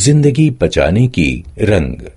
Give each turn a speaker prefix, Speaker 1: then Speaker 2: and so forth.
Speaker 1: ज़िंदगी बचाने की रंग।